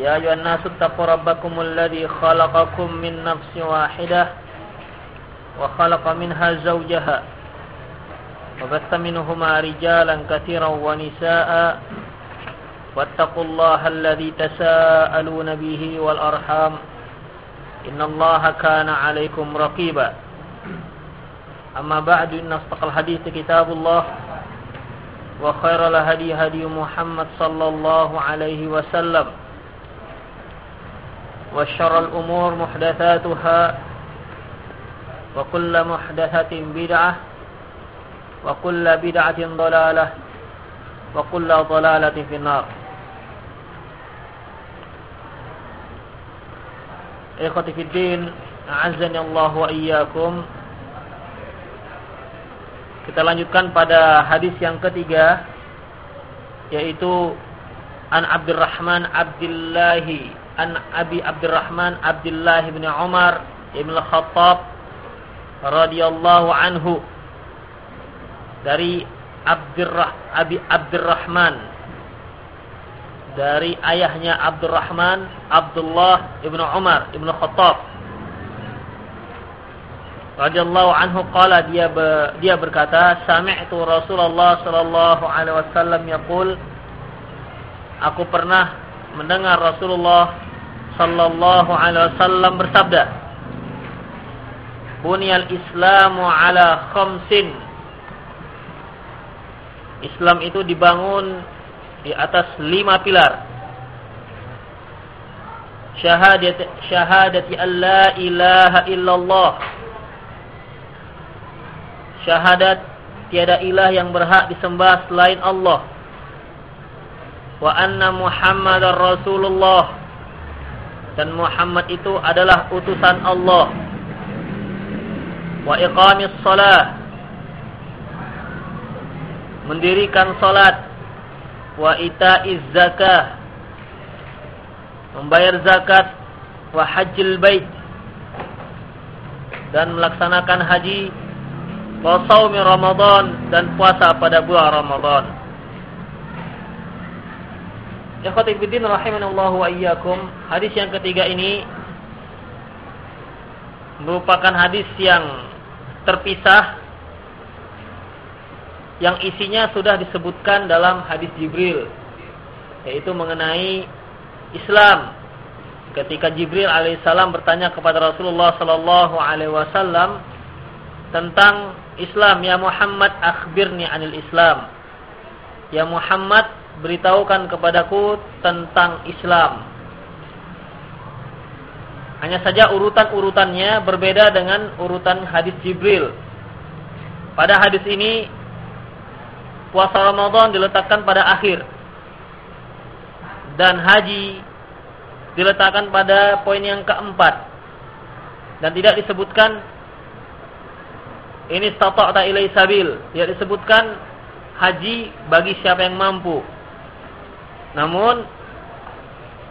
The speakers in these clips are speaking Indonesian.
يا أيها الناس اتقوا ربكم الذي خلقكم من نفس واحدة وخلق منها زوجها وبث منهما رجالا كثيرا ونساء واتقوا الله الذي تساءلون به والأرحام إن الله كان عليكم رقيبا. أما بعد إن أصدق الحديث كتاب الله وخير الهدي هدي محمد صلى الله عليه وسلم. وشر الأمور محدثاتها وكل محدثة بدعة وكل بدعة ضلالة وكل ضلالة في النار إخوتي في الدين أعزني الله وإياكم Kita lanjutkan pada hadis yang ketiga yaitu An Abdurrahman Abdillahi An Abi Abdurrahman Abdullah bin Umar Ibn Khattab radhiyallahu anhu dari Abdurrah Abi Abdurrahman. Dari ayahnya Abdurrahman Abdullah ibnu Umar ibnu Khattab radhiyallahu anhu qala dia be, dia berkata sami'tu Rasulullah sallallahu alaihi wasallam yaqul aku pernah mendengar Rasulullah sallallahu alaihi wasallam bersabda Bunyal Islamu ala khamsin. Islam itu dibangun di atas lima pilar. Syahadat syahadati alla ilaha illallah. Syahadat tiada ilah yang berhak disembah selain Allah. Wa anna muhammadar rasulullah dan Muhammad itu adalah utusan Allah. Wa iqamis salah mendirikan salat. Wa itaiz zakah. Membayar zakat. Wa hajjil bait. Dan melaksanakan haji. Wa Ramadan dan puasa pada bulan Ramadan. Ikhwati fillah rahimanallahu wa iyyakum. Hadis yang ketiga ini merupakan hadis yang terpisah yang isinya sudah disebutkan dalam hadis Jibril yaitu mengenai Islam ketika Jibril alaihissalam bertanya kepada Rasulullah sallallahu alaihi wasallam tentang Islam ya Muhammad akhbirni anil Islam ya Muhammad beritahukan kepadaku tentang Islam. Hanya saja urutan-urutannya berbeda dengan urutan hadis Jibril. Pada hadis ini puasa Ramadan diletakkan pada akhir. Dan haji diletakkan pada poin yang keempat. Dan tidak disebutkan ini stata'ta ilai sabil. Tidak disebutkan haji bagi siapa yang mampu namun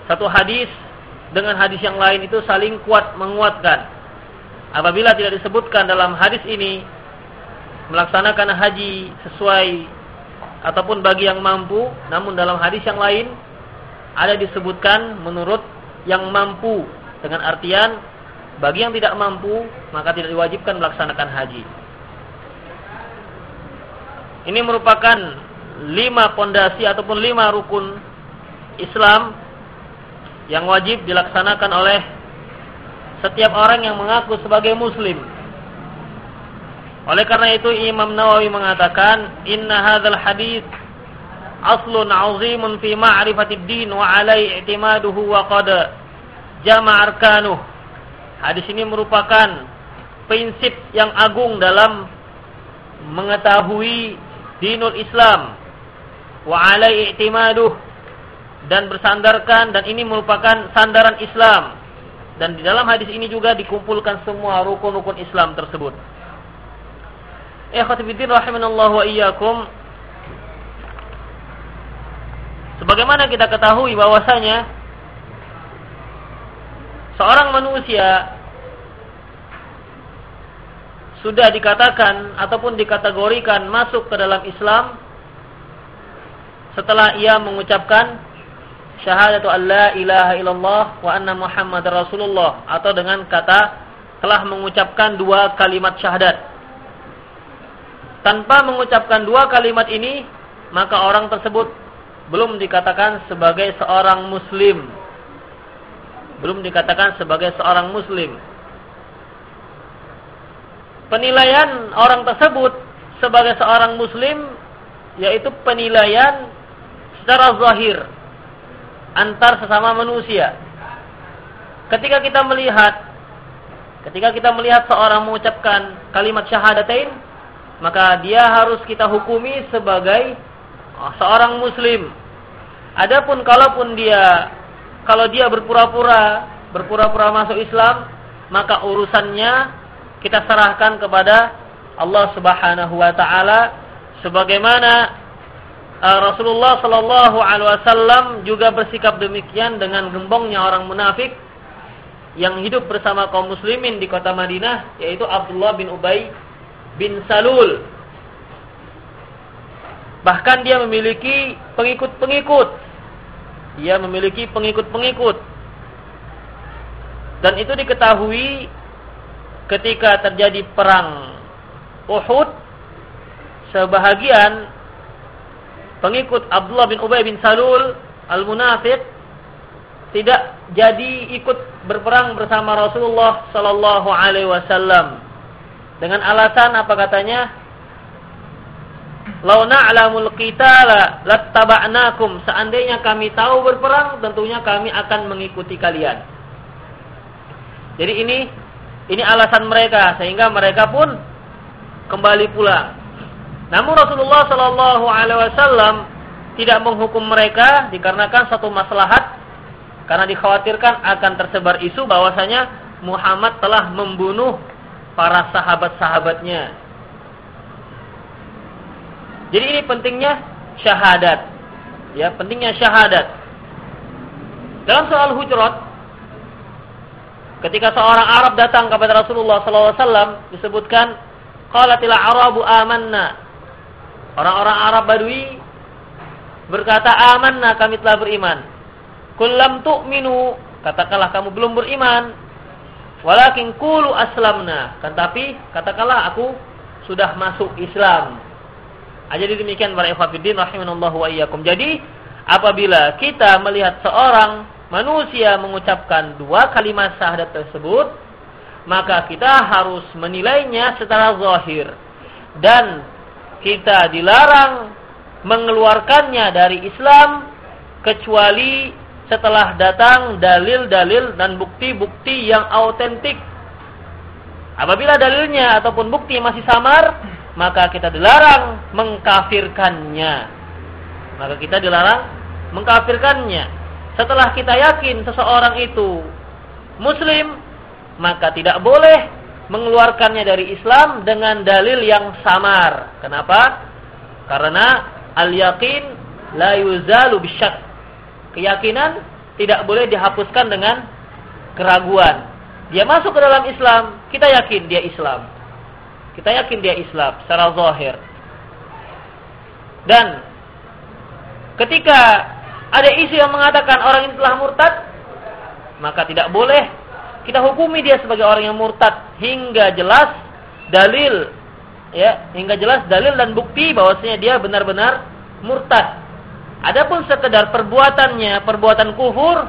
satu hadis dengan hadis yang lain itu saling kuat menguatkan. Apabila tidak disebutkan dalam hadis ini melaksanakan haji sesuai ataupun bagi yang mampu namun dalam hadis yang lain ada disebutkan menurut yang mampu. Dengan artian bagi yang tidak mampu maka tidak diwajibkan melaksanakan haji. Ini merupakan lima pondasi ataupun lima rukun Islam yang wajib dilaksanakan oleh setiap orang yang mengaku sebagai muslim. Oleh karena itu Imam Nawawi mengatakan, "Inna hadzal hadis aslun 'azimun fi ma'rifatid din wa 'alai i'timaduhu wa qad jama' arkanuh." Hadis ini merupakan prinsip yang agung dalam mengetahui dinul Islam wa 'alai i'timaduhu dan bersandarkan dan ini merupakan sandaran Islam. Dan di dalam hadis ini juga dikumpulkan semua rukun-rukun Islam tersebut. Ikhwatifiddin rahimanallahu wa iyyakum. Sebagaimana kita ketahui bahwasanya seorang manusia sudah dikatakan ataupun dikategorikan masuk ke dalam Islam setelah ia mengucapkan syahadatu an la ilaha illallah wa anna muhammad rasulullah atau dengan kata telah mengucapkan dua kalimat syahadat. Tanpa mengucapkan dua kalimat ini, maka orang tersebut belum dikatakan sebagai seorang muslim. Belum dikatakan sebagai seorang muslim. Penilaian orang tersebut sebagai seorang muslim yaitu penilaian secara zahir antar sesama manusia. Ketika kita melihat ketika kita melihat seorang mengucapkan kalimat syahadatain, maka dia harus kita hukumi sebagai oh, seorang muslim. Adapun kalaupun dia kalau dia berpura-pura berpura-pura masuk Islam, maka urusannya kita serahkan kepada Allah Subhanahu wa taala sebagaimana Rasulullah Shallallahu Alaihi Wasallam juga bersikap demikian dengan gembongnya orang munafik yang hidup bersama kaum muslimin di kota Madinah yaitu Abdullah bin Ubay bin Salul. Bahkan dia memiliki pengikut-pengikut. Dia memiliki pengikut-pengikut. Dan itu diketahui ketika terjadi perang Uhud sebahagian pengikut Abdullah bin Ubay bin Salul al-Munafiq tidak jadi ikut berperang bersama Rasulullah sallallahu alaihi wasallam dengan alasan apa katanya Lau na'lamul qitala lattaba'nakum seandainya kami tahu berperang tentunya kami akan mengikuti kalian. Jadi ini ini alasan mereka sehingga mereka pun kembali pulang. Namun Rasulullah Shallallahu Alaihi Wasallam tidak menghukum mereka dikarenakan satu maslahat karena dikhawatirkan akan tersebar isu bahwasanya Muhammad telah membunuh para sahabat-sahabatnya. Jadi ini pentingnya syahadat. Ya, pentingnya syahadat. Dalam soal hujurat ketika seorang Arab datang kepada Rasulullah wasallam disebutkan qalatil arabu amanna Orang-orang Arab Badui berkata, "Amanna kami telah beriman." Kullam tu'minu, katakanlah kamu belum beriman. Walakin qulu aslamna, tetapi katakanlah aku sudah masuk Islam. Ah, jadi demikian para ikhwatiddin rahimanallahu wa iyyakum. Jadi apabila kita melihat seorang manusia mengucapkan dua kalimat syahadat tersebut, maka kita harus menilainya secara zahir dan kita dilarang mengeluarkannya dari Islam kecuali setelah datang dalil-dalil dan bukti-bukti yang autentik. Apabila dalilnya ataupun bukti masih samar, maka kita dilarang mengkafirkannya. Maka kita dilarang mengkafirkannya. Setelah kita yakin seseorang itu muslim, maka tidak boleh mengeluarkannya dari Islam dengan dalil yang samar. Kenapa? Karena al-yaqin la yuzalu bisyak. Keyakinan tidak boleh dihapuskan dengan keraguan. Dia masuk ke dalam Islam, kita yakin dia Islam. Kita yakin dia Islam secara zahir. Dan ketika ada isu yang mengatakan orang ini telah murtad, maka tidak boleh kita hukumi dia sebagai orang yang murtad hingga jelas dalil ya, hingga jelas dalil dan bukti bahwasanya dia benar-benar murtad. Adapun sekedar perbuatannya perbuatan kufur,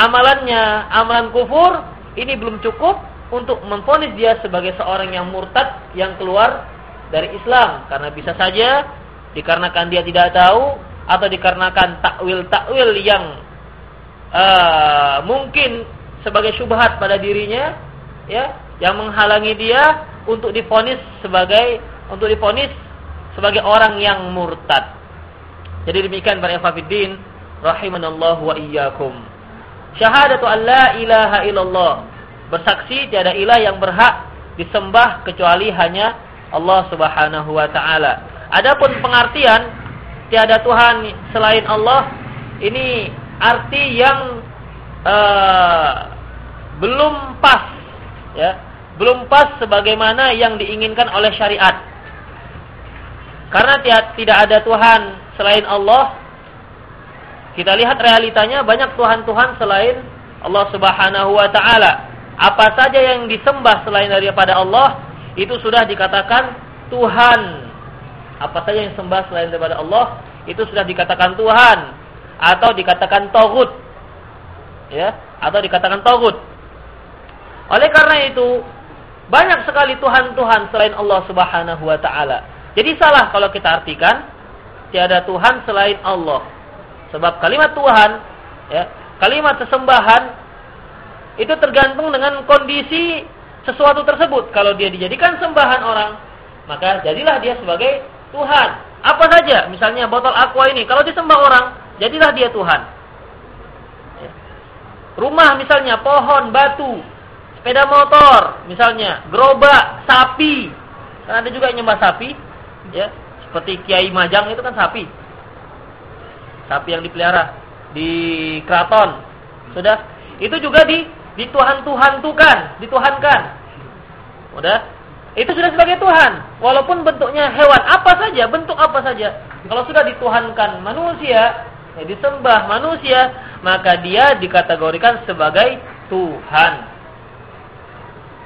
amalannya amalan kufur, ini belum cukup untuk memfonis dia sebagai seorang yang murtad yang keluar dari Islam karena bisa saja dikarenakan dia tidak tahu atau dikarenakan takwil-takwil yang uh, mungkin sebagai syubhat pada dirinya ya yang menghalangi dia untuk difonis sebagai untuk difonis sebagai orang yang murtad. Jadi demikian para ikhwatiddin rahimanallahu wa iyyakum. Syahadatu an la ilaha illallah. Bersaksi tiada ilah yang berhak disembah kecuali hanya Allah Subhanahu wa taala. Adapun pengertian tiada Tuhan selain Allah ini arti yang uh, belum pas ya. Belum pas sebagaimana yang diinginkan oleh syariat. Karena tidak ada Tuhan selain Allah. Kita lihat realitanya banyak Tuhan-Tuhan selain Allah Subhanahu wa taala. Apa saja yang disembah selain daripada Allah itu sudah dikatakan Tuhan. Apa saja yang sembah selain daripada Allah itu sudah dikatakan Tuhan. Atau dikatakan togut. Ya atau dikatakan togut oleh karena itu banyak sekali Tuhan-Tuhan selain Allah Subhanahu wa taala. Jadi salah kalau kita artikan tiada Tuhan selain Allah. Sebab kalimat Tuhan ya, kalimat sesembahan itu tergantung dengan kondisi sesuatu tersebut. Kalau dia dijadikan sembahan orang, maka jadilah dia sebagai Tuhan. Apa saja, misalnya botol aqua ini, kalau disembah orang, jadilah dia Tuhan. Ya. Rumah misalnya, pohon, batu, sepeda motor, misalnya, gerobak, sapi. Kan ada juga yang nyembah sapi, ya. Seperti Kiai Majang itu kan sapi. Sapi yang dipelihara di keraton. Sudah. Itu juga di dituhan-tuhan tukan, dituhankan. Udah? Itu sudah sebagai Tuhan. Walaupun bentuknya hewan apa saja, bentuk apa saja. Kalau sudah dituhankan manusia, ya disembah manusia, maka dia dikategorikan sebagai Tuhan.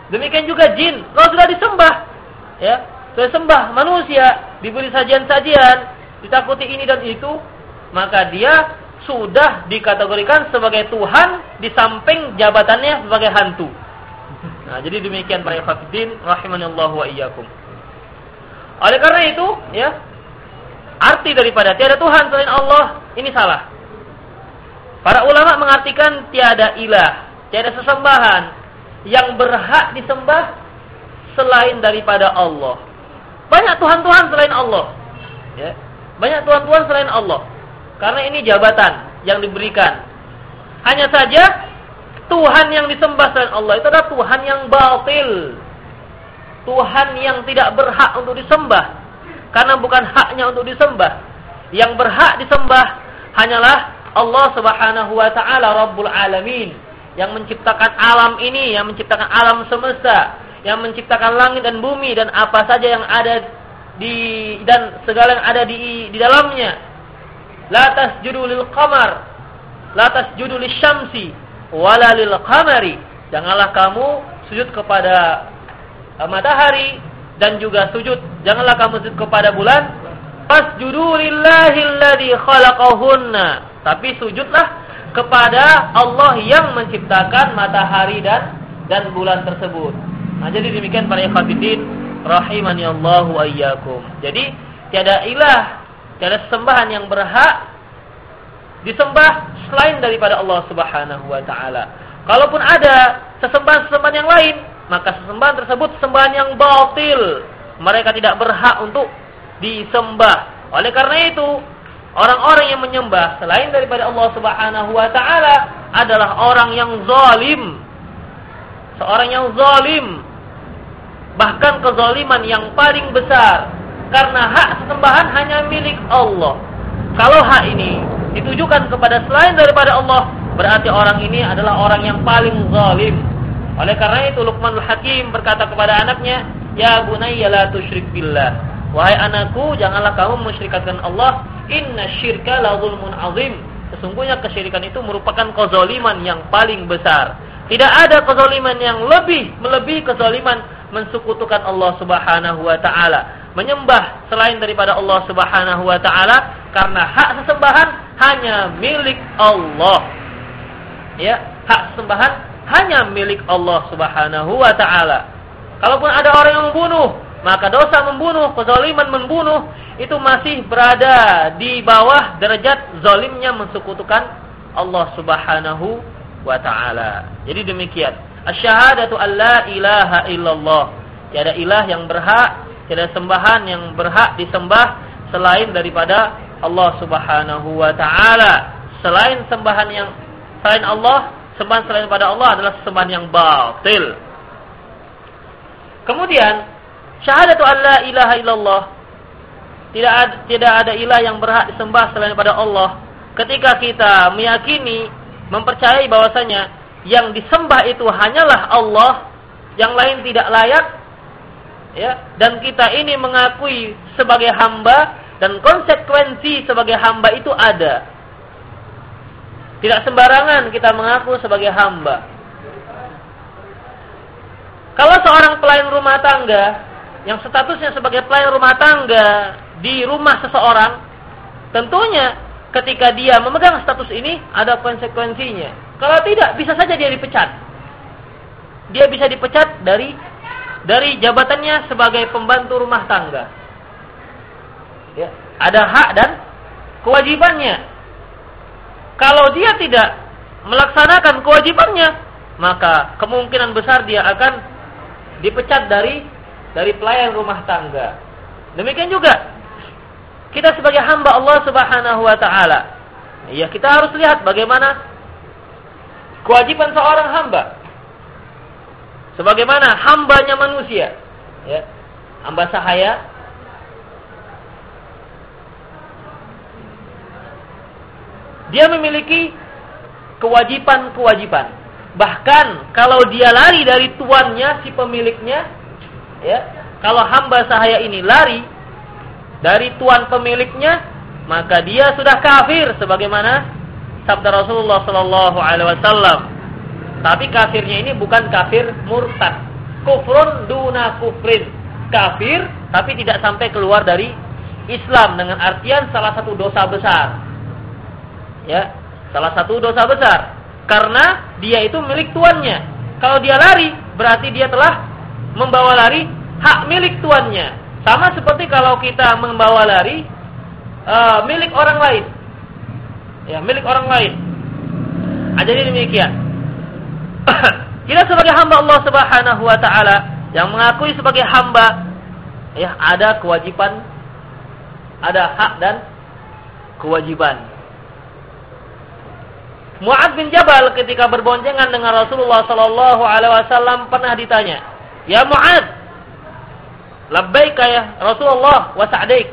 Demikian juga jin, kalau sudah disembah, ya, sudah sembah manusia, diberi sajian-sajian, ditakuti ini dan itu, maka dia sudah dikategorikan sebagai Tuhan di samping jabatannya sebagai hantu. Nah, jadi demikian para ikhwatiddin rahimanallahu wa iyyakum. Oleh karena itu, ya, arti daripada tiada Tuhan selain Allah ini salah. Para ulama mengartikan tiada ilah, tiada sesembahan, yang berhak disembah selain daripada Allah. Banyak Tuhan-Tuhan selain Allah. Ya. Banyak Tuhan-Tuhan selain Allah. Karena ini jabatan yang diberikan. Hanya saja Tuhan yang disembah selain Allah itu adalah Tuhan yang batil. Tuhan yang tidak berhak untuk disembah. Karena bukan haknya untuk disembah. Yang berhak disembah hanyalah Allah Subhanahu wa taala Rabbul Alamin yang menciptakan alam ini, yang menciptakan alam semesta, yang menciptakan langit dan bumi dan apa saja yang ada di dan segala yang ada di di dalamnya. La tasjudu lil qamar, la tasjudu syamsi wala lil qamari. Janganlah kamu sujud kepada uh, matahari dan juga sujud janganlah kamu sujud kepada bulan. Fasjudu lillahi alladhi khalaqahunna. Tapi sujudlah kepada Allah yang menciptakan matahari dan dan bulan tersebut. Nah, jadi demikian para ikhwatiddin rahimani Allah wa iyyakum. Jadi tiada ilah, tiada sembahan yang berhak disembah selain daripada Allah Subhanahu wa taala. Kalaupun ada sesembahan-sesembahan yang lain, maka sesembahan tersebut sembahan yang batil. Mereka tidak berhak untuk disembah. Oleh karena itu, Orang-orang yang menyembah selain daripada Allah Subhanahu wa taala adalah orang yang zalim. Seorang yang zalim. Bahkan kezaliman yang paling besar karena hak sembahan hanya milik Allah. Kalau hak ini ditujukan kepada selain daripada Allah, berarti orang ini adalah orang yang paling zalim. Oleh karena itu Luqmanul Hakim berkata kepada anaknya, "Ya bunayya la tusyrik billah." Wahai anakku, janganlah kamu musyrikatkan Allah Inna syirka la zulmun azim. Sesungguhnya kesyirikan itu merupakan kezaliman yang paling besar. Tidak ada kezaliman yang lebih melebihi kezaliman mensekutukan Allah Subhanahu wa taala. Menyembah selain daripada Allah Subhanahu wa taala karena hak sesembahan hanya milik Allah. ya, hak sembahan hanya milik Allah Subhanahu wa taala. Kalaupun ada orang yang membunuh, maka dosa membunuh, kezaliman membunuh itu masih berada di bawah derajat zalimnya mensekutukan Allah Subhanahu wa taala. Jadi demikian. Asyhadatu alla ilaha illallah. Tiada ilah yang berhak, tiada sembahan yang berhak disembah selain daripada Allah Subhanahu wa taala. Selain sembahan yang selain Allah, sembahan selain pada Allah adalah sembahan yang batil. Kemudian syahadatu alla ilaha illallah tidak ada, tidak ada ilah yang berhak disembah selain pada Allah. Ketika kita meyakini, mempercayai bahwasanya yang disembah itu hanyalah Allah, yang lain tidak layak, ya, dan kita ini mengakui sebagai hamba dan konsekuensi sebagai hamba itu ada. Tidak sembarangan kita mengaku sebagai hamba. Kalau seorang pelayan rumah tangga yang statusnya sebagai pelayan rumah tangga di rumah seseorang, tentunya ketika dia memegang status ini ada konsekuensinya. Kalau tidak, bisa saja dia dipecat. Dia bisa dipecat dari dari jabatannya sebagai pembantu rumah tangga. Ya, ada hak dan kewajibannya. Kalau dia tidak melaksanakan kewajibannya, maka kemungkinan besar dia akan dipecat dari dari pelayan rumah tangga. Demikian juga kita sebagai hamba Allah Subhanahu wa taala. Ya, kita harus lihat bagaimana kewajiban seorang hamba. Sebagaimana hambanya manusia, ya. Hamba sahaya dia memiliki kewajiban-kewajiban. Bahkan kalau dia lari dari tuannya si pemiliknya, ya, kalau hamba sahaya ini lari dari tuan pemiliknya, maka dia sudah kafir sebagaimana sabda Rasulullah sallallahu alaihi wasallam. Tapi kafirnya ini bukan kafir murtad. Kufrun duna kufrin. Kafir tapi tidak sampai keluar dari Islam dengan artian salah satu dosa besar. Ya, salah satu dosa besar. Karena dia itu milik tuannya. Kalau dia lari, berarti dia telah membawa lari hak milik tuannya. Sama seperti kalau kita membawa lari uh, milik orang lain. Ya, milik orang lain. Nah, jadi demikian. kita sebagai hamba Allah Subhanahu wa taala yang mengakui sebagai hamba ya ada kewajiban ada hak dan kewajiban. Mu'ad bin Jabal ketika berboncengan dengan Rasulullah sallallahu alaihi wasallam pernah ditanya, "Ya Mu'ad, Labbaika ya Rasulullah wa sa'daik.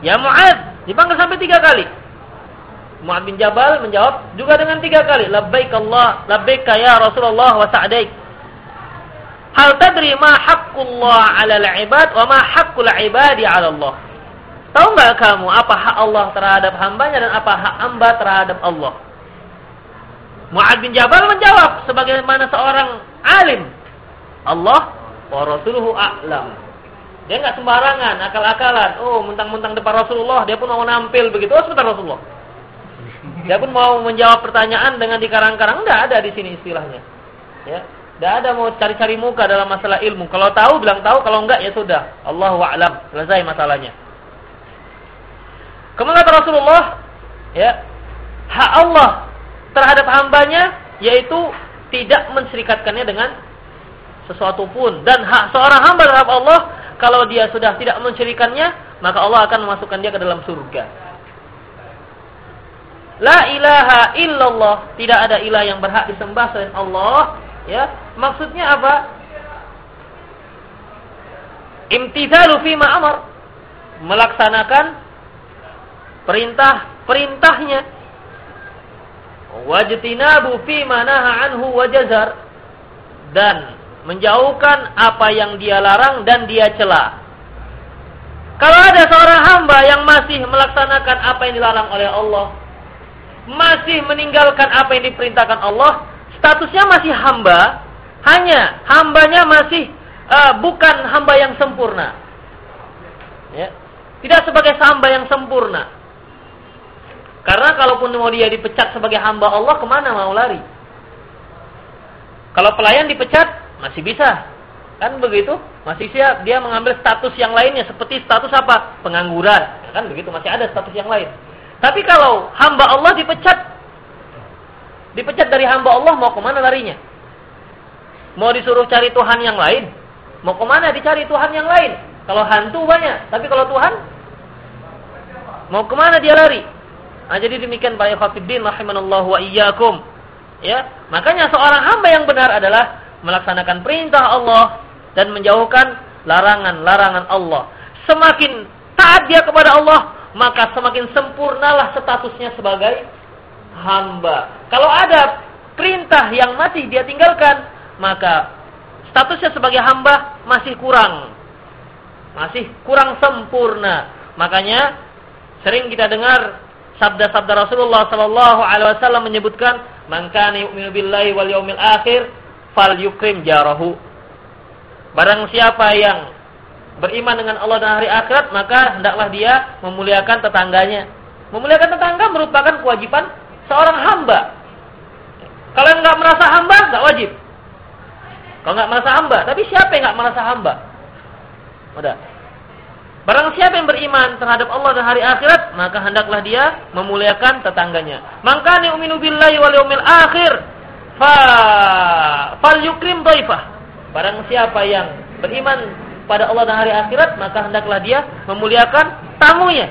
Ya Mu'ad, dipanggil sampai tiga kali. Mu'ad bin Jabal menjawab juga dengan tiga kali. Labbaik Allah, labbaika ya Rasulullah wa sa'daik. Hal tadri ma haqqullah 'ala al-'ibad wa ma haqqul 'ibadi 'ala Allah? Tahu enggak kamu apa hak Allah terhadap hambanya dan apa hak hamba terhadap Allah? Mu'ad bin Jabal menjawab sebagaimana seorang alim. Allah wa rasuluhu a'lam. Dia nggak sembarangan, akal-akalan. Oh, mentang-mentang depan Rasulullah, dia pun mau nampil begitu. Oh, sebentar Rasulullah. Dia pun mau menjawab pertanyaan dengan dikarang-karang. Enggak ada di sini istilahnya. Ya. Enggak ada mau cari-cari muka dalam masalah ilmu. Kalau tahu bilang tahu, kalau enggak ya sudah. Allahu a'lam. Selesai masalahnya. Kemudian Rasulullah, ya, hak Allah terhadap hambanya yaitu tidak menserikatkannya dengan sesuatu pun dan hak seorang hamba terhadap Allah kalau dia sudah tidak mensyirikannya maka Allah akan memasukkan dia ke dalam surga. La ilaha illallah, tidak ada ilah yang berhak disembah selain Allah, ya. Maksudnya apa? Imtithalu fi amar. Melaksanakan perintah-perintahnya. Wajtinabu fi naha anhu wajazar dan menjauhkan apa yang dia larang dan dia cela. Kalau ada seorang hamba yang masih melaksanakan apa yang dilarang oleh Allah, masih meninggalkan apa yang diperintahkan Allah, statusnya masih hamba, hanya hambanya masih uh, bukan hamba yang sempurna. Ya. Tidak sebagai hamba yang sempurna. Karena kalaupun mau dia dipecat sebagai hamba Allah, ke mana mau lari? Kalau pelayan dipecat, masih bisa. Kan begitu? Masih siap. Dia mengambil status yang lainnya. Seperti status apa? Pengangguran. Ya kan begitu, masih ada status yang lain. Tapi kalau hamba Allah dipecat, dipecat dari hamba Allah, mau ke mana larinya? Mau disuruh cari Tuhan yang lain? Mau ke mana dicari Tuhan yang lain? Kalau hantu banyak. Tapi kalau Tuhan, mau ke mana dia lari? Nah, jadi demikian para ikhwatiddin rahimanallahu wa iyyakum. Ya, makanya seorang hamba yang benar adalah melaksanakan perintah Allah dan menjauhkan larangan-larangan Allah. Semakin taat dia kepada Allah, maka semakin sempurnalah statusnya sebagai hamba. Kalau ada perintah yang masih dia tinggalkan, maka statusnya sebagai hamba masih kurang. Masih kurang sempurna. Makanya sering kita dengar sabda-sabda Rasulullah sallallahu alaihi wasallam menyebutkan man kana yu'minu billahi wal yaumil akhir falyukrim jarahu. Barang siapa yang beriman dengan Allah dan hari akhirat, maka hendaklah dia memuliakan tetangganya. Memuliakan tetangga merupakan kewajiban seorang hamba. Kalau nggak merasa hamba, nggak wajib. Kalau nggak merasa hamba, tapi siapa yang nggak merasa hamba? Udah. Barang siapa yang beriman terhadap Allah dan hari akhirat, maka hendaklah dia memuliakan tetangganya. Maka yu'minu billahi wal yaumil akhir fa fal yukrim dhaifah. Barang siapa yang beriman pada Allah dan hari akhirat, maka hendaklah dia memuliakan tamunya.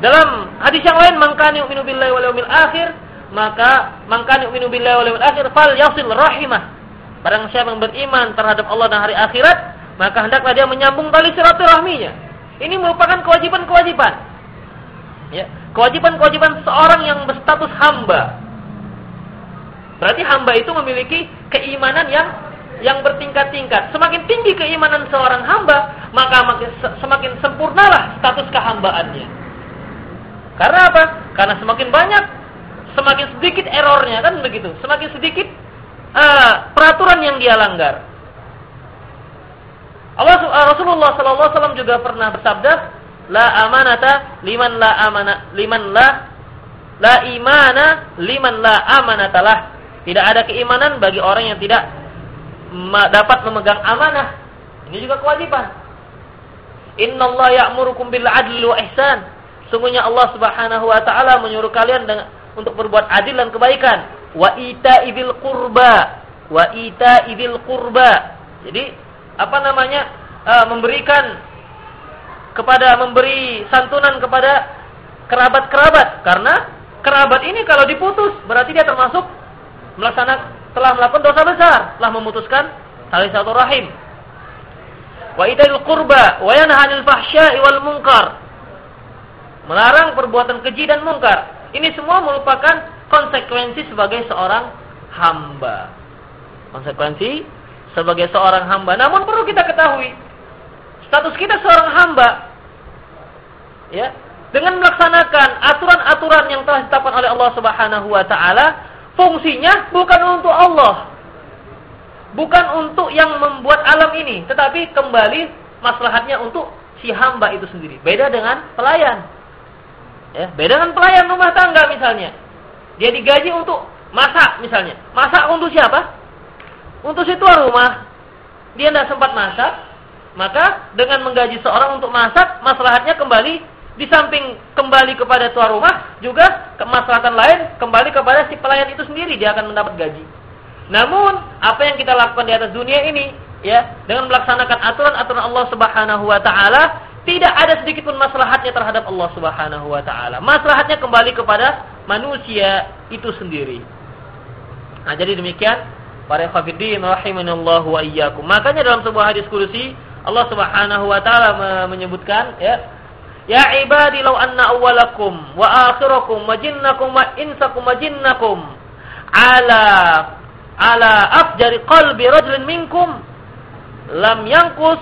Dalam hadis yang lain, "Man yu'minu billahi wal yaumil akhir", maka "Man yu'minu billahi wal yaumil akhir fal yasil rahimah. Barang siapa yang beriman terhadap Allah dan hari akhirat, maka hendaklah dia menyambung tali silaturahminya. Ini merupakan kewajiban-kewajiban. Ya, kewajiban-kewajiban seorang yang berstatus hamba. Berarti hamba itu memiliki keimanan yang yang bertingkat-tingkat. Semakin tinggi keimanan seorang hamba, maka semakin sempurnalah status kehambaannya. Karena apa? Karena semakin banyak, semakin sedikit errornya kan begitu. Semakin sedikit uh, peraturan yang dia langgar. Allah uh, Rasulullah sallallahu alaihi wasallam juga pernah bersabda, la amanata liman la amana liman la la imana liman la amanatalah. Tidak ada keimanan bagi orang yang tidak dapat memegang amanah. Ini juga kewajiban. Innallaha ya'murukum bil adli wa ihsan. Sungguhnya Allah Subhanahu wa taala menyuruh kalian dengan untuk berbuat adil dan kebaikan. Wa ita ibil qurba. Wa ita ibil qurba. Jadi apa namanya uh, memberikan kepada memberi santunan kepada kerabat-kerabat karena kerabat ini kalau diputus berarti dia termasuk melaksanakan telah melakukan dosa besar, telah memutuskan tali rahim. Wa idil qurba wa yanha 'anil fahsya'i wal munkar. Melarang perbuatan keji dan mungkar. Ini semua merupakan konsekuensi sebagai seorang hamba. Konsekuensi sebagai seorang hamba. Namun perlu kita ketahui, status kita seorang hamba, ya, dengan melaksanakan aturan-aturan yang telah ditetapkan oleh Allah Subhanahu wa taala, fungsinya bukan untuk Allah. Bukan untuk yang membuat alam ini, tetapi kembali maslahatnya untuk si hamba itu sendiri. Beda dengan pelayan. Ya, beda dengan pelayan rumah tangga misalnya. Dia digaji untuk masak misalnya. Masak untuk siapa? Untuk si tuan rumah, dia tidak sempat masak, maka dengan menggaji seorang untuk masak, maslahatnya kembali di samping kembali kepada tuan rumah, juga kemaslahatan lain kembali kepada si pelayan itu sendiri, dia akan mendapat gaji. Namun, apa yang kita lakukan di atas dunia ini, ya, dengan melaksanakan aturan-aturan Allah Subhanahu wa taala, tidak ada sedikit pun maslahatnya terhadap Allah Subhanahu wa taala. Maslahatnya kembali kepada manusia itu sendiri. Nah, jadi demikian Para khafidin rahimanallahu wa iyyakum. Makanya dalam sebuah hadis kursi Allah Subhanahu wa taala menyebutkan ya Ya ibadi law anna awwalakum wa akhirakum wa jinnakum wa insakum wa jinnakum ala ala afjari qalbi rajulin minkum lam yanqus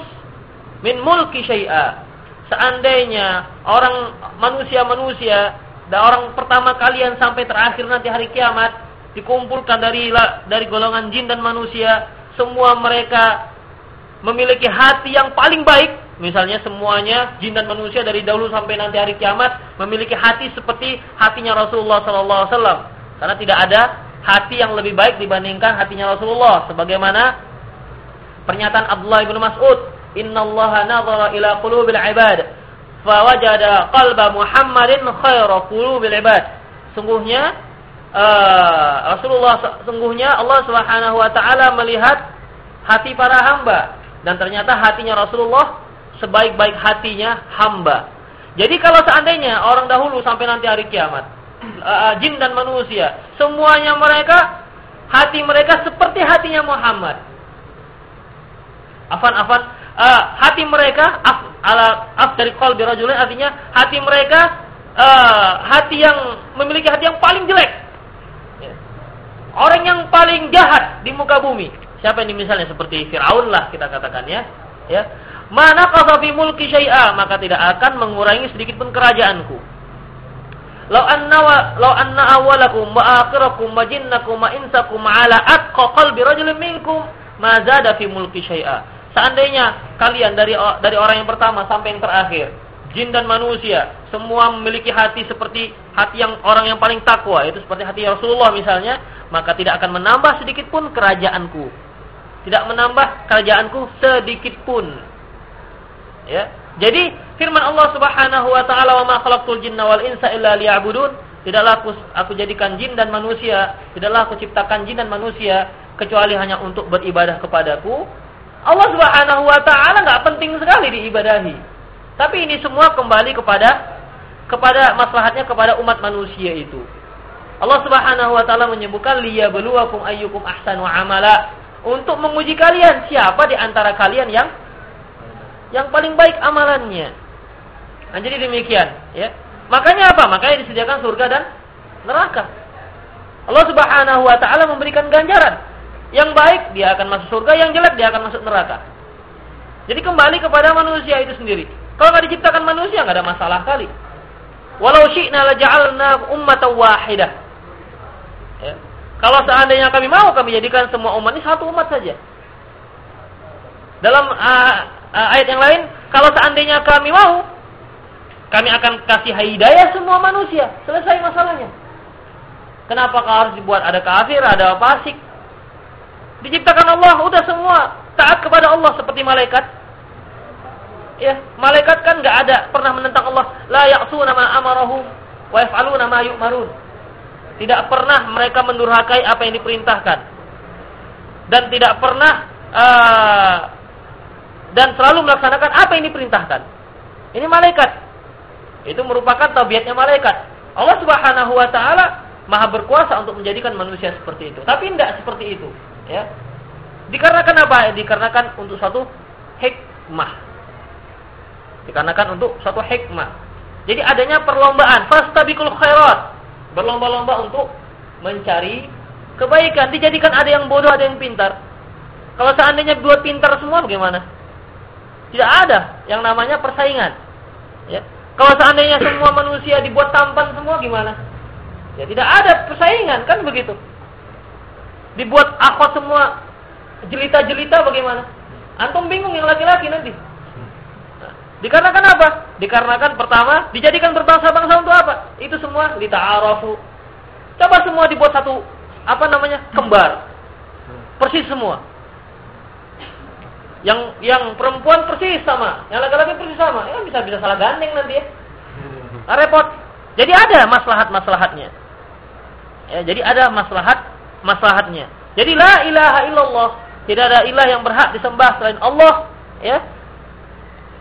min mulki syai'a. Seandainya orang manusia-manusia dan orang pertama kalian sampai terakhir nanti hari kiamat dikumpulkan dari dari golongan jin dan manusia, semua mereka memiliki hati yang paling baik, Misalnya semuanya jin dan manusia dari dahulu sampai nanti hari kiamat memiliki hati seperti hatinya Rasulullah sallallahu alaihi wasallam. Karena tidak ada hati yang lebih baik dibandingkan hatinya Rasulullah sebagaimana pernyataan Abdullah bin Mas'ud, "Innallaha nazara ila qulubil ibad fawajada qalba Muhammadin khaira qulubil ibad." Sungguhnya uh, Rasulullah sungguhnya Allah Subhanahu wa taala melihat hati para hamba dan ternyata hatinya Rasulullah sebaik-baik hatinya hamba. Jadi kalau seandainya orang dahulu sampai nanti hari kiamat, uh, jin dan manusia, semuanya mereka hati mereka seperti hatinya Muhammad. Afan afan uh, hati mereka af, ala af dari qalbi rajulin artinya hati mereka uh, hati yang memiliki hati yang paling jelek. Ya. Orang yang paling jahat di muka bumi. Siapa ini misalnya seperti Firaun lah kita katakan ya. Ya Mana kasafi mulki syai'a maka tidak akan mengurangi sedikit pun kerajaanku. Lau anna wa lau anna awalakum wa akhirakum wa jinnakum wa insakum ala aqqa qalbi rajulin minkum ma zada fi mulki syai'a. Seandainya kalian dari dari orang yang pertama sampai yang terakhir, jin dan manusia, semua memiliki hati seperti hati yang orang yang paling takwa, itu seperti hati Rasulullah misalnya, maka tidak akan menambah sedikit pun kerajaanku. Tidak menambah kerajaanku sedikit pun. Ya. Jadi firman Allah Subhanahu wa taala wa ma khalaqtul jinna wal insa illa liya'budun. Tidaklah aku, aku jadikan jin dan manusia, tidaklah aku ciptakan jin dan manusia kecuali hanya untuk beribadah kepadaku. Allah Subhanahu wa taala enggak penting sekali diibadahi. Tapi ini semua kembali kepada kepada maslahatnya kepada umat manusia itu. Allah Subhanahu wa taala menyebutkan liyabluwakum ayyukum ahsanu amala untuk menguji kalian siapa di antara kalian yang yang paling baik amalannya. Nah, jadi demikian, ya. Makanya apa? Makanya disediakan surga dan neraka. Allah Subhanahu wa taala memberikan ganjaran. Yang baik dia akan masuk surga, yang jelek dia akan masuk neraka. Jadi kembali kepada manusia itu sendiri. Kalau nggak diciptakan manusia nggak ada masalah kali. Walau syi'na laja'alna ummatan wahidah. Ya. Kalau seandainya kami mau kami jadikan semua umat ini satu umat saja. Dalam uh, ayat yang lain, kalau seandainya kami mau, kami akan kasih hidayah semua manusia. Selesai masalahnya. Kenapa harus dibuat ada kafir, ada fasik? Diciptakan Allah, udah semua taat kepada Allah seperti malaikat. Ya, malaikat kan nggak ada pernah menentang Allah. La ya'suna ma amarahum wa yaf'aluna ma yu'marun. Tidak pernah mereka mendurhakai apa yang diperintahkan. Dan tidak pernah uh, dan selalu melaksanakan apa yang diperintahkan. Ini malaikat. Itu merupakan tabiatnya malaikat. Allah Subhanahu wa taala Maha berkuasa untuk menjadikan manusia seperti itu. Tapi tidak seperti itu, ya. Dikarenakan apa? Dikarenakan untuk satu hikmah. Dikarenakan untuk satu hikmah. Jadi adanya perlombaan, fastabiqul khairat. Berlomba-lomba untuk mencari kebaikan. Dijadikan ada yang bodoh, ada yang pintar. Kalau seandainya dua pintar semua bagaimana? Tidak ada yang namanya persaingan. Ya. Kalau seandainya semua manusia dibuat tampan semua gimana? Ya tidak ada persaingan kan begitu. Dibuat akhwat semua jelita-jelita bagaimana? Antum bingung yang laki-laki nanti. Nah, dikarenakan apa? Dikarenakan pertama dijadikan berbangsa-bangsa untuk apa? Itu semua lita'arafu. Coba semua dibuat satu apa namanya? kembar. Persis semua. Yang yang perempuan persis sama, yang laki-laki persis sama. Ya bisa bisa salah gandeng nanti ya. Nah, repot. Jadi ada maslahat-maslahatnya. Ya, jadi ada maslahat maslahatnya. Jadi la ilaha illallah, tidak ada ilah yang berhak disembah selain Allah, ya.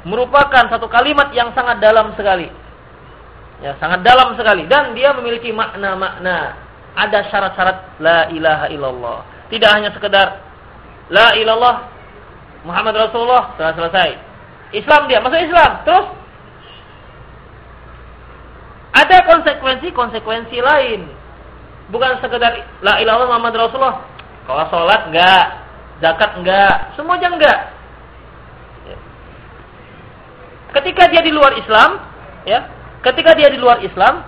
Merupakan satu kalimat yang sangat dalam sekali. Ya, sangat dalam sekali dan dia memiliki makna-makna. Ada syarat-syarat la ilaha illallah. Tidak hanya sekedar la ilallah Muhammad Rasulullah telah selesai. Islam dia, masuk Islam. Terus ada konsekuensi-konsekuensi lain. Bukan sekedar la ilaha Muhammad Rasulullah. Kalau sholat enggak, zakat enggak, semua aja enggak. Ketika dia di luar Islam, ya, ketika dia di luar Islam,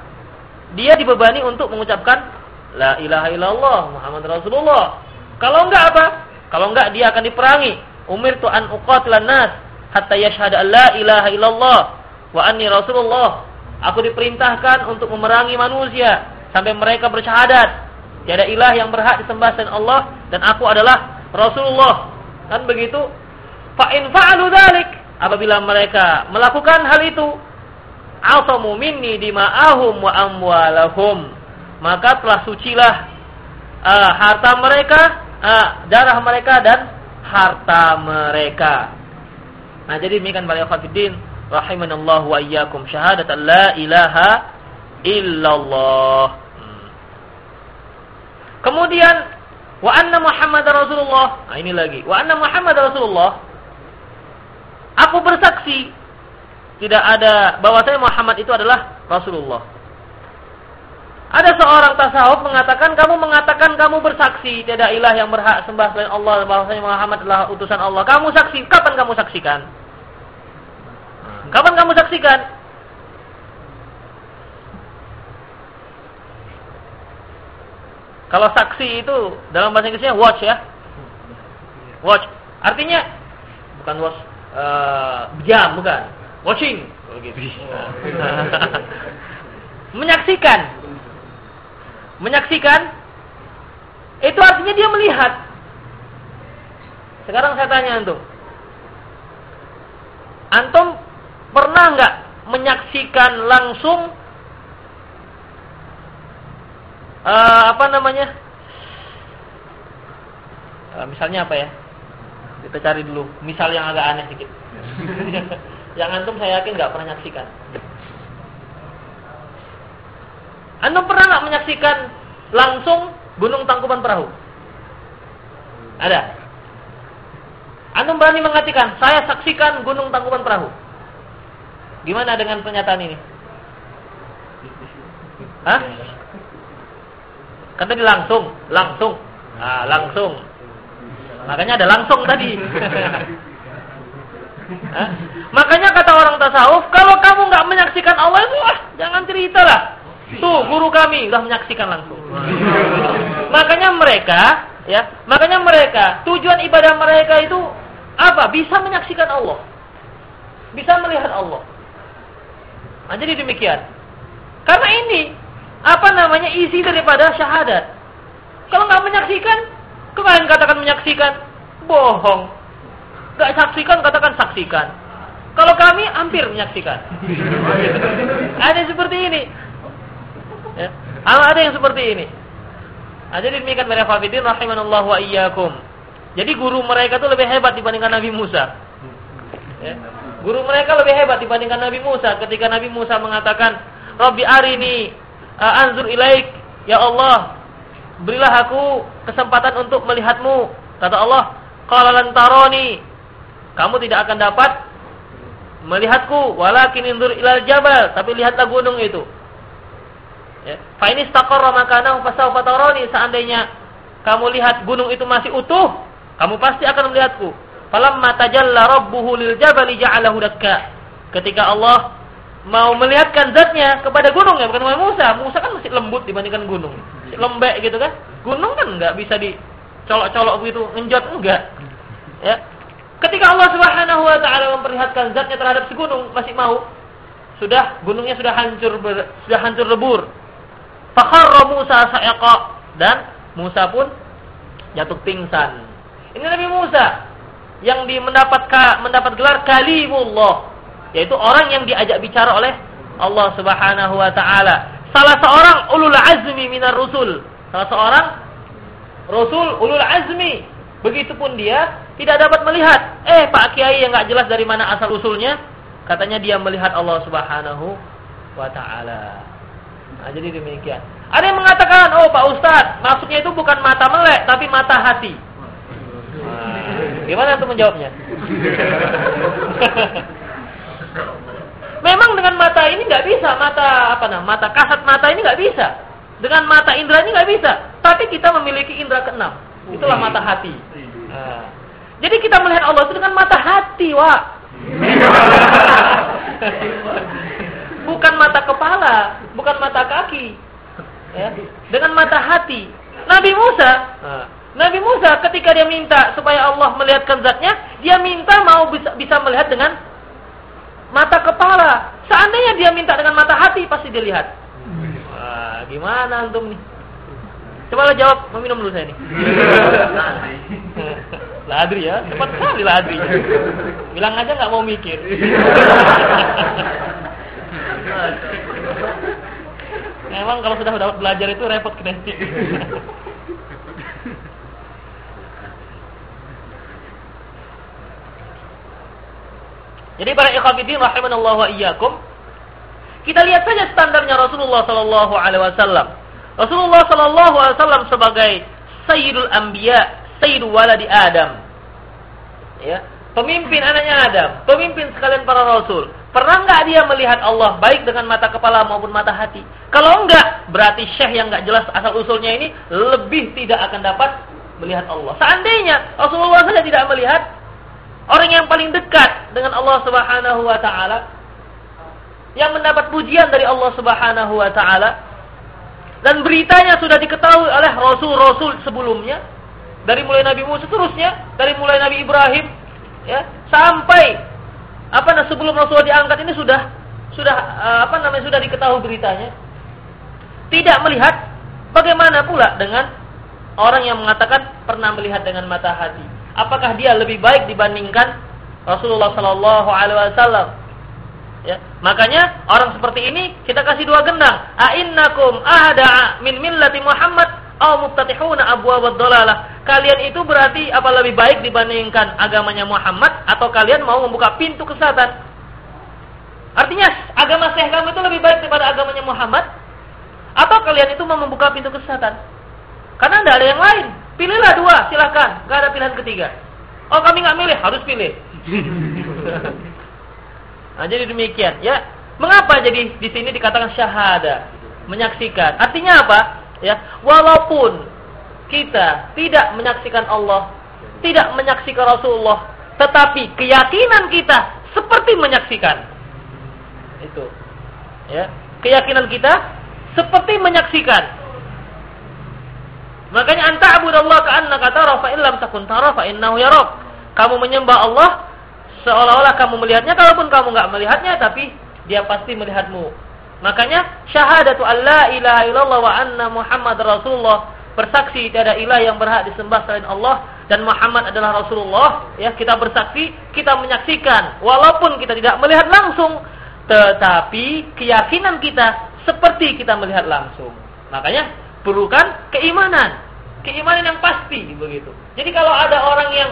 dia dibebani untuk mengucapkan la ilaha illallah Muhammad Rasulullah. Kalau enggak apa? Kalau enggak dia akan diperangi umirtu an uqatilan nas hatta yashhadu an la ilaha illallah wa anni rasulullah. Aku diperintahkan untuk memerangi manusia sampai mereka bersyahadat tiada ilah yang berhak disembah selain Allah dan aku adalah Rasulullah. Kan begitu? Fa in fa'alu dzalik, apabila mereka melakukan hal itu, asamu minni dima'ahum wa amwalahum, maka telah sucilah uh, harta mereka, uh, darah mereka dan harta mereka. Nah, jadi demikian para ikhwatiddin rahimanallahu wa iyyakum syahadat la ilaha illallah. Hmm. Kemudian wa anna Muhammad Rasulullah. Nah, ini lagi. Wa anna Muhammad Rasulullah. Aku bersaksi tidak ada bahwasanya Muhammad itu adalah Rasulullah. Ada seorang tasawuf mengatakan kamu mengatakan kamu bersaksi tidak ilah yang berhak sembah selain Allah bahwasanya Muhammad adalah utusan Allah. Kamu saksi, kapan kamu saksikan? Kapan kamu saksikan? Kalau saksi itu dalam bahasa Inggrisnya watch ya. Watch. Artinya bukan watch uh, jam bukan. Watching. Oh, gitu. Menyaksikan menyaksikan itu artinya dia melihat. Sekarang saya tanya antum. Antum pernah nggak menyaksikan langsung uh, apa namanya? Uh, misalnya apa ya? Kita cari dulu misal yang agak aneh sedikit. yang antum saya yakin nggak pernah menyaksikan. Anda pernah nggak menyaksikan langsung Gunung Tangkuban Perahu? Ada. Anda berani mengatakan, saya saksikan Gunung Tangkuban Perahu. Gimana dengan pernyataan ini? Hah? Kan tadi langsung, langsung. Ah, langsung. Makanya ada langsung tadi. Makanya kata orang tasawuf, kalau kamu nggak menyaksikan Allah itu, jangan cerita lah. Tuh guru kami sudah menyaksikan langsung. makanya mereka, ya, makanya mereka tujuan ibadah mereka itu apa? Bisa menyaksikan Allah, bisa melihat Allah. Nah, jadi demikian. Karena ini apa namanya isi daripada syahadat. Kalau nggak menyaksikan, kalian katakan menyaksikan, bohong. Nggak saksikan, katakan saksikan. Kalau kami hampir menyaksikan. Ada seperti ini. Ya. Ada yang seperti ini. Nah, jadi demikian para hafidin rahimanallahu wa iyyakum. Jadi guru mereka itu lebih hebat dibandingkan Nabi Musa. Ya. Guru mereka lebih hebat dibandingkan Nabi Musa ketika Nabi Musa mengatakan, "Rabbi arini uh, anzur ilaik." Ya Allah, berilah aku kesempatan untuk melihatmu. Kata Allah, "Qala lan tarani." Kamu tidak akan dapat melihatku, walakin inzur ilal jabal, tapi lihatlah gunung itu. Ya. Fa ini istaqarra makanahu fasawfa tarani. Seandainya kamu lihat gunung itu masih utuh, kamu pasti akan melihatku. Falamma tajalla rabbuhu lil jabali ja'alahu dakka. Ketika Allah mau melihatkan zatnya kepada gunung ya bukan kepada Musa. Musa kan masih lembut dibandingkan gunung. Lembek gitu kan. Gunung kan enggak bisa dicolok-colok begitu, ngenjot enggak. Ya. Ketika Allah Subhanahu wa taala memperlihatkan zatnya terhadap si gunung masih mau sudah gunungnya sudah hancur ber, sudah hancur lebur Fakharra Musa sa'iqa dan Musa pun jatuh pingsan. Ini Nabi Musa yang di mendapat mendapat gelar kalimullah, yaitu orang yang diajak bicara oleh Allah Subhanahu wa taala. Salah seorang ulul azmi minar rusul. Salah seorang rasul ulul azmi. Begitupun dia tidak dapat melihat. Eh, Pak Kiai yang nggak jelas dari mana asal usulnya, katanya dia melihat Allah Subhanahu wa taala. Nah, jadi demikian. Ada yang mengatakan, oh Pak Ustadz, maksudnya itu bukan mata melek, tapi mata hati. Nah, gimana tuh menjawabnya? Memang dengan mata ini nggak bisa, mata apa nah, mata kasat mata ini nggak bisa. Dengan mata indera ini nggak bisa. Tapi kita memiliki indera keenam. Itulah mata hati. Nah, jadi kita melihat Allah itu dengan mata hati, Wak. bukan mata kepala, bukan mata kaki. Ya, dengan mata hati. Nabi Musa, Nabi Musa ketika dia minta supaya Allah melihatkan zatnya, Dia minta mau bisa, bisa melihat dengan mata kepala. Seandainya dia minta dengan mata hati, pasti dia lihat. Wah, gimana antum nih? Coba lo jawab, mau minum dulu saya nih. Ladri ya, cepat sekali ladri. Bilang aja nggak mau mikir. Memang kalau sudah dapat belajar itu repot kinetik. Jadi para ikhwatiddin rahimanallahu wa iyyakum, kita lihat saja standarnya Rasulullah sallallahu alaihi wasallam. Rasulullah sallallahu alaihi wasallam sebagai sayyidul anbiya, sayyidu waladi Adam. Ya, pemimpin anaknya Adam, pemimpin sekalian para rasul. Pernah nggak dia melihat Allah baik dengan mata kepala maupun mata hati? Kalau enggak, berarti syekh yang nggak jelas asal usulnya ini lebih tidak akan dapat melihat Allah. Seandainya Rasulullah saja tidak melihat, Orang yang paling dekat dengan Allah Subhanahu wa taala yang mendapat pujian dari Allah Subhanahu wa taala dan beritanya sudah diketahui oleh rasul-rasul sebelumnya dari mulai Nabi Musa seterusnya dari mulai Nabi Ibrahim ya sampai apa nah sebelum Rasul diangkat ini sudah sudah eh, apa namanya sudah diketahui beritanya tidak melihat bagaimana pula dengan orang yang mengatakan pernah melihat dengan mata hati apakah dia lebih baik dibandingkan Rasulullah Sallallahu Alaihi Wasallam? Ya, makanya orang seperti ini kita kasih dua gendang. A'innakum ahada min millati Muhammad aw muftatihuna abwabad dalalah. Kalian itu berarti apa lebih baik dibandingkan agamanya Muhammad atau kalian mau membuka pintu kesesatan? Artinya agama Syekh kamu itu lebih baik daripada agamanya Muhammad atau kalian itu mau membuka pintu kesesatan? Karena tidak ada yang lain. Pilihlah dua, silakan. Gak ada pilihan ketiga. Oh kami nggak milih, harus pilih. nah, jadi demikian, ya. Mengapa jadi di sini dikatakan syahada, menyaksikan? Artinya apa? Ya, walaupun kita tidak menyaksikan Allah, tidak menyaksikan Rasulullah, tetapi keyakinan kita seperti menyaksikan. Itu. Ya, keyakinan kita seperti menyaksikan. Makanya anta abudallah ka'annaka tara fa illam takun tara fa innahu yarak. Kamu menyembah Allah seolah-olah kamu melihatnya kalaupun kamu enggak melihatnya tapi dia pasti melihatmu. Makanya syahadatu alla ilaha illallah wa anna Muhammad Rasulullah bersaksi tiada ilah yang berhak disembah selain Allah dan Muhammad adalah Rasulullah ya kita bersaksi kita menyaksikan walaupun kita tidak melihat langsung tetapi keyakinan kita seperti kita melihat langsung makanya perlukan keimanan keimanan yang pasti begitu. Jadi kalau ada orang yang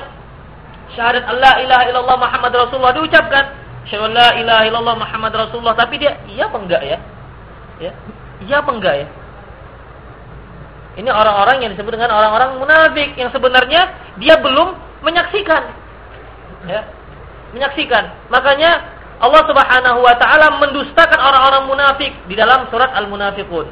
syahadat Allah ilaha illallah Muhammad Rasulullah diucapkan ilaha illallah Muhammad Rasulullah tapi dia iya apa enggak ya? Ya. Iya apa enggak ya? Ini orang-orang yang disebut dengan orang-orang munafik yang sebenarnya dia belum menyaksikan. Ya. Menyaksikan. Makanya Allah Subhanahu wa taala mendustakan orang-orang munafik di dalam surat Al-Munafiqun.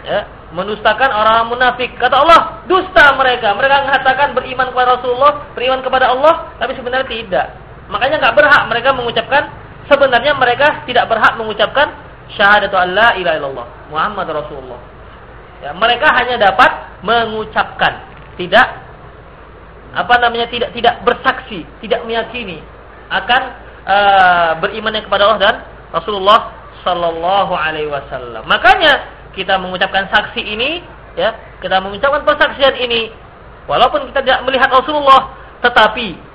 Ya, mendustakan orang munafik. Kata Allah, dusta mereka. Mereka mengatakan beriman kepada Rasulullah, beriman kepada Allah, tapi sebenarnya tidak. Makanya nggak berhak mereka mengucapkan sebenarnya mereka tidak berhak mengucapkan syahadatu Allah ilaha illallah Muhammad Rasulullah. Ya, mereka hanya dapat mengucapkan, tidak apa namanya tidak tidak bersaksi, tidak meyakini akan uh, beriman kepada Allah dan Rasulullah sallallahu alaihi wasallam. Makanya kita mengucapkan saksi ini, ya, kita mengucapkan persaksian ini, walaupun kita tidak melihat Rasulullah, tetapi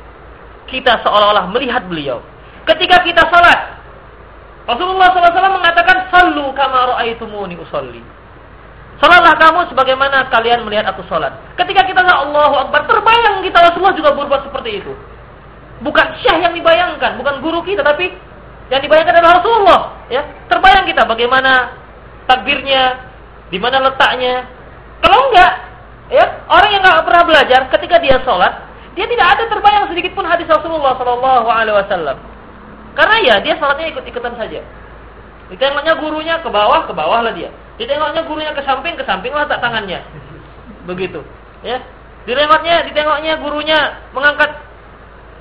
kita seolah-olah melihat beliau. Ketika kita salat, Rasulullah SAW mengatakan, "Sallu kama ra'aitumuni usolli." Salatlah kamu sebagaimana kalian melihat aku salat. Ketika kita lihat Allahu Akbar, terbayang kita Rasulullah juga berbuat seperti itu. Bukan syah yang dibayangkan, bukan guru kita, tapi yang dibayangkan adalah Rasulullah. Ya, terbayang kita bagaimana takbirnya, di mana letaknya. Kalau enggak, ya orang yang enggak pernah belajar ketika dia sholat, dia tidak ada terbayang sedikit pun hadis Rasulullah Shallallahu Alaihi Wasallam. Karena ya dia sholatnya ikut-ikutan saja. Ditengoknya gurunya ke bawah, ke bawah lah dia. Ditengoknya gurunya ke samping, ke samping lah tak tangannya. Begitu. Ya. Ditengoknya, ditengoknya gurunya mengangkat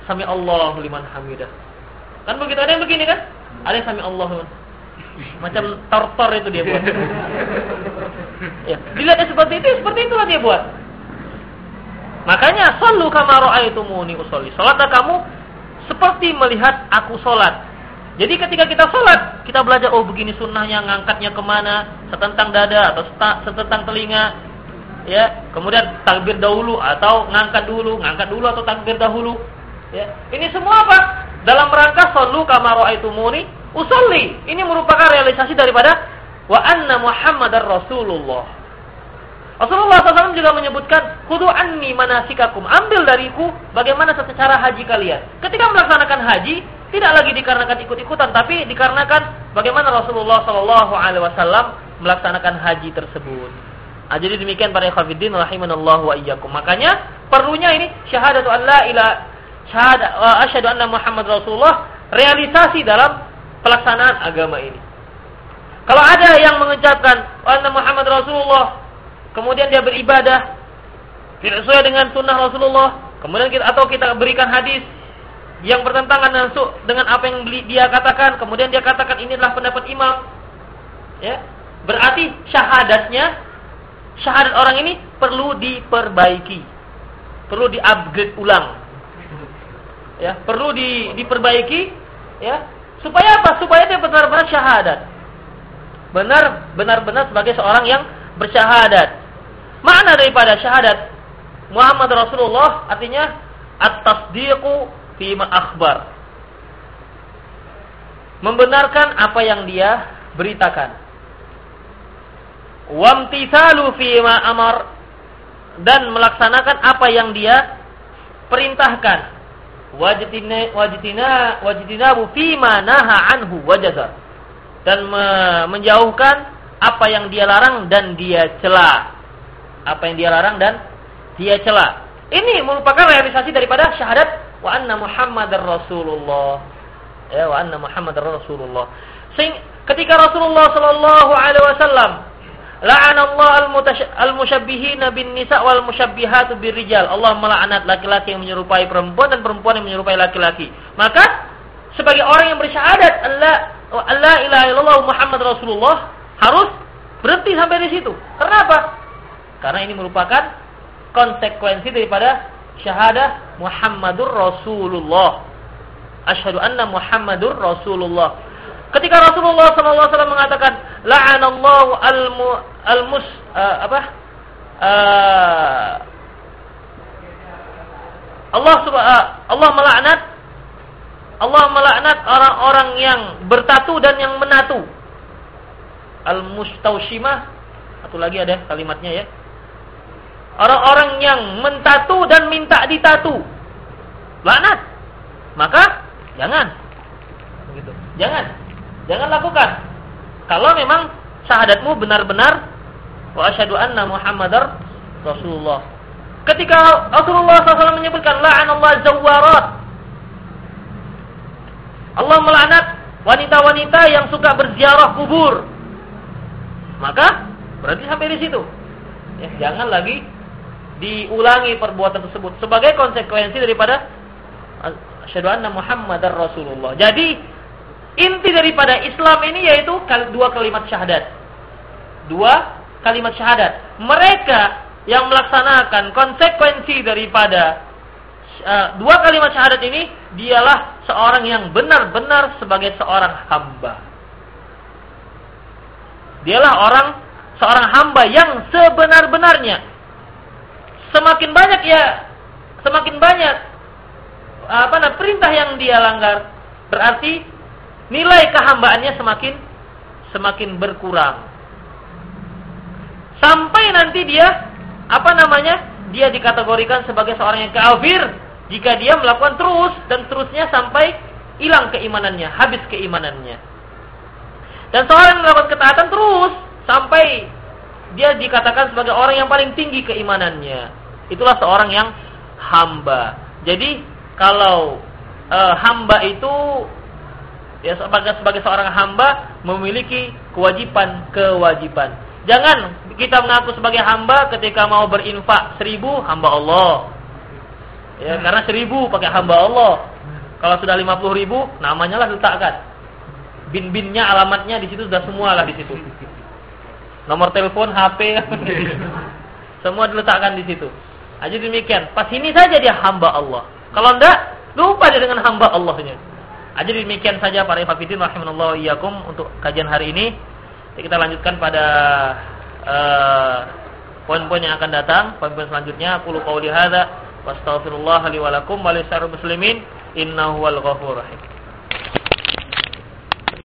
sami Allah liman hamidah. Kan begitu ada yang begini kan? Ada yang sami Allah Macam tortor itu dia buat. ya. Dilihatnya seperti itu, seperti itulah dia buat. Makanya sallu kama ra'aitumuni usolli. Salatlah kamu seperti melihat aku salat. Jadi ketika kita salat, kita belajar oh begini sunnahnya ngangkatnya ke mana, setentang dada atau setentang telinga, ya. Kemudian takbir dahulu atau ngangkat dulu, ngangkat dulu atau takbir dahulu. Ya. Ini semua apa? Dalam rangka sallu kama ra'aitumuni usolli. Ini merupakan realisasi daripada wa anna Muhammadar Rasulullah. Rasulullah SAW juga menyebutkan, Kudu anni manasikakum. Ambil dariku bagaimana secara haji kalian. Ketika melaksanakan haji, tidak lagi dikarenakan ikut-ikutan, tapi dikarenakan bagaimana Rasulullah SAW melaksanakan haji tersebut. Nah, jadi demikian para ikhwatiddin rahimanallah wa iyyakum. Makanya perlunya ini syahadatu an la ilaha anna Muhammad Rasulullah realisasi dalam pelaksanaan agama ini. Kalau ada yang mengucapkan anna Muhammad Rasulullah kemudian dia beribadah. Tidak sesuai dengan sunnah Rasulullah, kemudian kita atau kita berikan hadis yang bertentangan dengan apa yang dia katakan, kemudian dia katakan ini adalah pendapat imam, ya. Berarti syahadatnya syahadat orang ini perlu diperbaiki, perlu di-upgrade ulang, ya perlu di, diperbaiki, ya. Supaya apa? Supaya dia benar-benar syahadat, benar benar-benar sebagai seorang yang bersyahadat. Makna daripada syahadat Muhammad Rasulullah artinya at-tasdiqu fi ma akhbar. Membenarkan apa yang dia beritakan. Wamtithalu fi ma amar dan melaksanakan apa yang dia perintahkan. Wajitina wajitina wajitinabu fi ma naha anhu wajazar. Dan menjauhkan apa yang dia larang dan dia celah apa yang dia larang dan dia cela. Ini merupakan realisasi daripada syahadat wa anna Muhammadar Rasulullah. Ya, wa anna Muhammadar Rasulullah. Sing, ketika Rasulullah sallallahu alaihi wasallam la'ana Allah al-musyabbihin bin nisa wal musyabbihat rijal. Allah melaknat laki-laki yang menyerupai perempuan dan perempuan yang menyerupai laki-laki. Maka sebagai orang yang bersyahadat Allah Allah ilaha illallah Muhammad Rasulullah harus berhenti sampai di situ. Kenapa? Karena ini merupakan konsekuensi daripada syahadah Muhammadur Rasulullah. Asyhadu anna Muhammadur Rasulullah. Ketika Rasulullah SAW mengatakan la'anallahu al-mus uh, apa? Uh, Allah uh, Allah melaknat Allah melaknat orang-orang yang bertatu dan yang menatu. Al-mustaushimah. Satu lagi ada kalimatnya ya. Orang-orang yang mentatu dan minta ditatu. Laknat. Maka jangan. Begitu. Jangan. Jangan lakukan. Kalau memang syahadatmu benar-benar wa asyhadu anna Muhammadar Rasulullah. Ketika Rasulullah SAW menyebutkan la'anallah zawwarat. Allah melaknat wanita-wanita yang suka berziarah kubur. Maka berarti sampai di situ. Ya, jangan lagi diulangi perbuatan tersebut sebagai konsekuensi daripada asyhadu anna Muhammadar Rasulullah. Jadi inti daripada Islam ini yaitu dua kalimat syahadat. Dua kalimat syahadat. Mereka yang melaksanakan konsekuensi daripada uh, dua kalimat syahadat ini dialah seorang yang benar-benar sebagai seorang hamba. Dialah orang seorang hamba yang sebenar-benarnya semakin banyak ya semakin banyak apa nah, perintah yang dia langgar. Berarti nilai kehambaannya semakin semakin berkurang. Sampai nanti dia apa namanya dia dikategorikan sebagai seorang yang kafir jika dia melakukan terus dan terusnya sampai hilang keimanannya habis keimanannya. Dan seorang yang melakukan ketaatan terus sampai dia dikatakan sebagai orang yang paling tinggi keimanannya itulah seorang yang hamba. Jadi kalau e, hamba itu ya sebagai sebagai seorang hamba memiliki kewajiban-kewajiban. Jangan kita mengaku sebagai hamba ketika mau berinfak seribu hamba Allah. Ya, hmm. karena seribu pakai hamba Allah. Kalau sudah lima puluh ribu, namanya lah letakkan. Bin-binnya, alamatnya di situ sudah semua lah di situ. Nomor telepon, HP, semua diletakkan di situ. Aja demikian. Pas ini saja dia hamba Allah. Kalau enggak, lupa dia dengan hamba Allahnya. Aja demikian saja para hafidin rahimanallah iyyakum untuk kajian hari ini. Kita lanjutkan pada uh, poin-poin yang akan datang, poin-poin selanjutnya. Qul qouli hadza wastaghfirullah li wa lakum muslimin innahu wal rahim.